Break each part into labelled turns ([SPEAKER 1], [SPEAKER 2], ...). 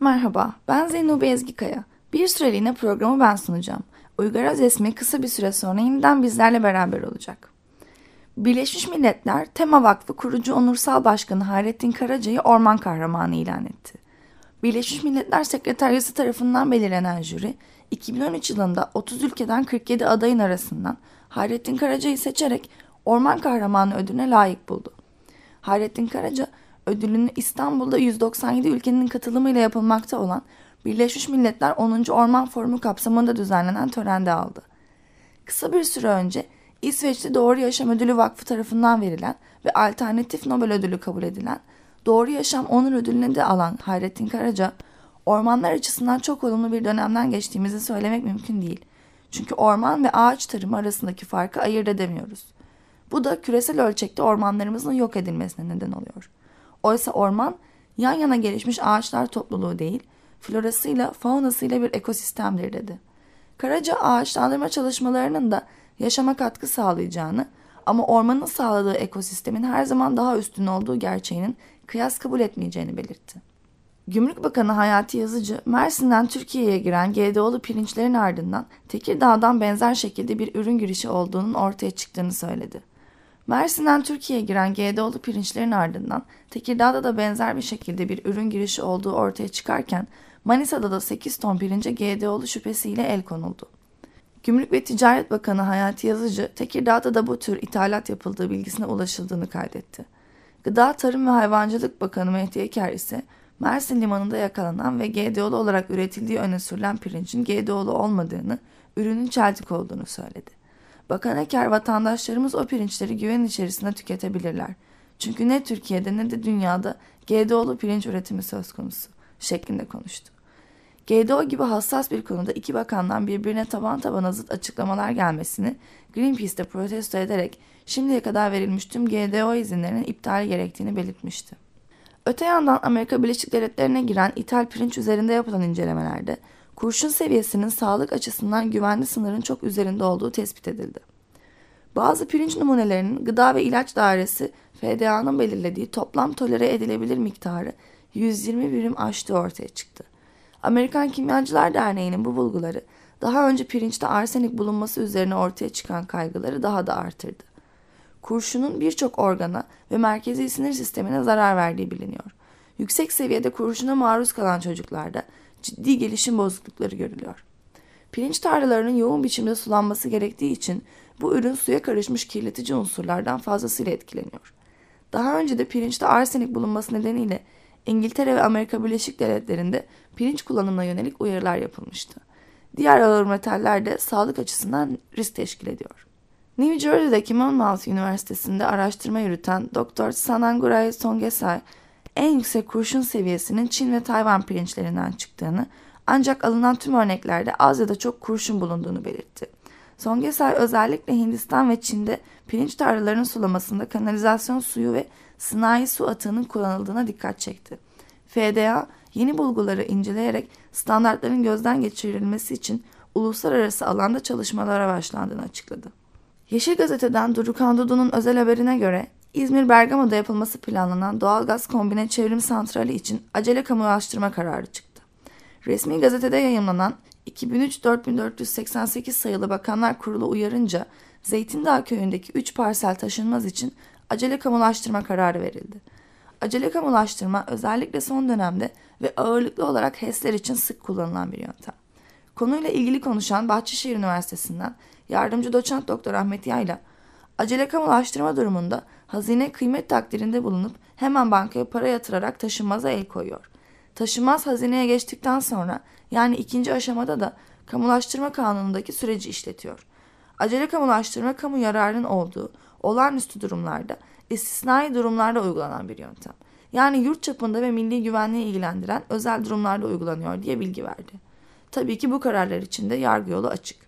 [SPEAKER 1] Merhaba, ben Zeynep Ezgikaya. Bir süreliğine programı ben sunacağım. Uygar Özesmi kısa bir süre sonra yeniden bizlerle beraber olacak. Birleşmiş Milletler Tema Vakfı kurucu onursal başkanı Hayrettin Karaca'yı orman kahramanı ilan etti. Birleşmiş Milletler Sekreteryası tarafından belirlenen jüri, 2013 yılında 30 ülkeden 47 adayın arasından Hayrettin Karaca'yı seçerek orman kahramanı ödülüne layık buldu. Hayrettin Karaca, ödülünü İstanbul'da 197 ülkenin katılımıyla yapılmakta olan Birleşmiş Milletler 10. Orman Forumu kapsamında düzenlenen törende aldı. Kısa bir süre önce İsveçli Doğru Yaşam Ödülü Vakfı tarafından verilen ve Alternatif Nobel Ödülü kabul edilen Doğru Yaşam Onur Ödülü'nü de alan Hayrettin Karaca, ormanlar açısından çok olumlu bir dönemden geçtiğimizi söylemek mümkün değil. Çünkü orman ve ağaç tarımı arasındaki farkı ayırt edemiyoruz. Bu da küresel ölçekte ormanlarımızın yok edilmesine neden oluyor. Oysa orman yan yana gelişmiş ağaçlar topluluğu değil, florasıyla, faunasıyla bir ekosistemdir dedi. Karaca ağaçlandırma çalışmalarının da yaşama katkı sağlayacağını ama ormanın sağladığı ekosistemin her zaman daha üstün olduğu gerçeğinin kıyas kabul etmeyeceğini belirtti. Gümrük Bakanı Hayati Yazıcı, Mersin'den Türkiye'ye giren GDO'lu pirinçlerin ardından Tekirdağ'dan benzer şekilde bir ürün girişi olduğunun ortaya çıktığını söyledi. Mersin'den Türkiye'ye giren GDO'lu pirinçlerin ardından Tekirdağ'da da benzer bir şekilde bir ürün girişi olduğu ortaya çıkarken Manisa'da da 8 ton pirince GDO'lu şüphesiyle el konuldu. Gümrük ve Ticaret Bakanı Hayati Yazıcı, Tekirdağ'da da bu tür ithalat yapıldığı bilgisine ulaşıldığını kaydetti. Gıda, Tarım ve Hayvancılık Bakanı Mehdi Eker ise Mersin limanında yakalanan ve GDO'lu olarak üretildiği öne sürülen pirincin GDO'lu olmadığını, ürünün çeltik olduğunu söyledi. Bakan Eker vatandaşlarımız o pirinçleri güven içerisinde tüketebilirler. Çünkü ne Türkiye'de ne de dünyada GDO'lu pirinç üretimi söz konusu şeklinde konuştu. GDO gibi hassas bir konuda iki bakandan birbirine taban tabana zıt açıklamalar gelmesini Greenpeace'de protesto ederek şimdiye kadar verilmiş tüm GDO izinlerinin iptali gerektiğini belirtmişti. Öte yandan Amerika Birleşik Devletleri'ne giren ithal pirinç üzerinde yapılan incelemelerde kurşun seviyesinin sağlık açısından güvenli sınırın çok üzerinde olduğu tespit edildi. Bazı pirinç numunelerinin Gıda ve İlaç Dairesi FDA'nın belirlediği toplam tolere edilebilir miktarı 120 birim aştığı ortaya çıktı. Amerikan Kimyacılar Derneği'nin bu bulguları daha önce pirinçte arsenik bulunması üzerine ortaya çıkan kaygıları daha da artırdı. Kurşunun birçok organa ve merkezi sinir sistemine zarar verdiği biliniyor. Yüksek seviyede kurşuna maruz kalan çocuklarda ciddi gelişim bozuklukları görülüyor. Pirinç tarlalarının yoğun biçimde sulanması gerektiği için bu ürün suya karışmış kirletici unsurlardan fazlasıyla etkileniyor. Daha önce de pirinçte arsenik bulunması nedeniyle İngiltere ve Amerika Birleşik Devletleri'nde pirinç kullanımına yönelik uyarılar yapılmıştı. Diğer ağır metaller de sağlık açısından risk teşkil ediyor. New Jersey'deki Monmouth Üniversitesi'nde araştırma yürüten Dr. Sananguray Songesay, en yüksek kurşun seviyesinin Çin ve Tayvan pirinçlerinden çıktığını ancak alınan tüm örneklerde az ya da çok kurşun bulunduğunu belirtti. Songesay özellikle Hindistan ve Çin'de pirinç tarlalarının sulamasında kanalizasyon suyu ve sınai su atığının kullanıldığına dikkat çekti. FDA yeni bulguları inceleyerek standartların gözden geçirilmesi için uluslararası alanda çalışmalara başlandığını açıkladı. Yeşil Gazete'den Durukan Dudu'nun özel haberine göre İzmir Bergama'da yapılması planlanan doğalgaz kombine çevrim santrali için acele kamulaştırma kararı çıktı. Resmi gazetede yayınlanan 2003-4488 sayılı Bakanlar Kurulu uyarınca Zeytindağ köyündeki 3 parsel taşınmaz için acele kamulaştırma kararı verildi. Acele kamulaştırma özellikle son dönemde ve ağırlıklı olarak HES'ler için sık kullanılan bir yöntem. Konuyla ilgili konuşan Bahçeşehir Üniversitesi'nden yardımcı doçent doktor Ahmet Yayla, acele kamulaştırma durumunda hazine kıymet takdirinde bulunup hemen bankaya para yatırarak taşınmaza el koyuyor. Taşınmaz hazineye geçtikten sonra yani ikinci aşamada da kamulaştırma kanunundaki süreci işletiyor. Acele kamulaştırma kamu yararının olduğu olağanüstü durumlarda, istisnai durumlarda uygulanan bir yöntem. Yani yurt çapında ve milli güvenliği ilgilendiren özel durumlarda uygulanıyor diye bilgi verdi. Tabii ki bu kararlar için de yargı yolu açık.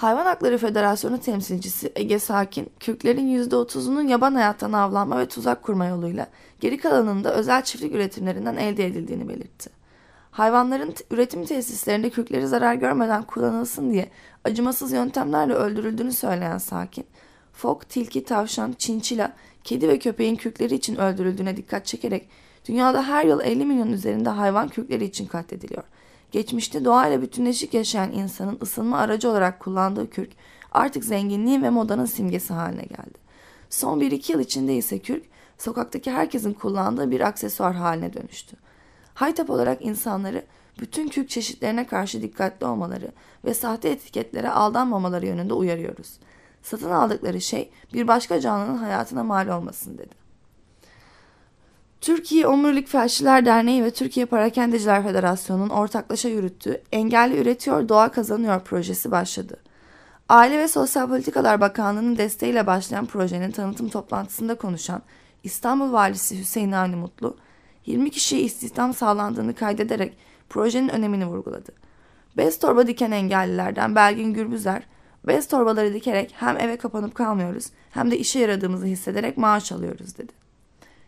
[SPEAKER 1] Hayvan Hakları Federasyonu temsilcisi Ege Sakin, Kürtlerin %30'unun yaban hayattan avlanma ve tuzak kurma yoluyla geri kalanının da özel çiftlik üretimlerinden elde edildiğini belirtti. Hayvanların üretim tesislerinde Kürtleri zarar görmeden kullanılsın diye acımasız yöntemlerle öldürüldüğünü söyleyen Sakin, fok, tilki, tavşan, çinçila, kedi ve köpeğin Kürtleri için öldürüldüğüne dikkat çekerek Dünyada her yıl 50 milyon üzerinde hayvan kürkleri için katlediliyor. Geçmişte doğayla bütünleşik yaşayan insanın ısınma aracı olarak kullandığı kürk artık zenginliğin ve modanın simgesi haline geldi. Son 1-2 yıl içinde ise kürk sokaktaki herkesin kullandığı bir aksesuar haline dönüştü. Haytap olarak insanları bütün kürk çeşitlerine karşı dikkatli olmaları ve sahte etiketlere aldanmamaları yönünde uyarıyoruz. Satın aldıkları şey bir başka canlının hayatına mal olmasın dedi. Türkiye Omurilik Felçliler Derneği ve Türkiye Parakendeciler Federasyonu'nun ortaklaşa yürüttüğü Engelli Üretiyor Doğa Kazanıyor projesi başladı. Aile ve Sosyal Politikalar Bakanlığı'nın desteğiyle başlayan projenin tanıtım toplantısında konuşan İstanbul Valisi Hüseyin Avni Mutlu, 20 kişiye istihdam sağlandığını kaydederek projenin önemini vurguladı. Bez torba diken engellilerden Belgin Gürbüzer, bez torbaları dikerek hem eve kapanıp kalmıyoruz hem de işe yaradığımızı hissederek maaş alıyoruz dedi.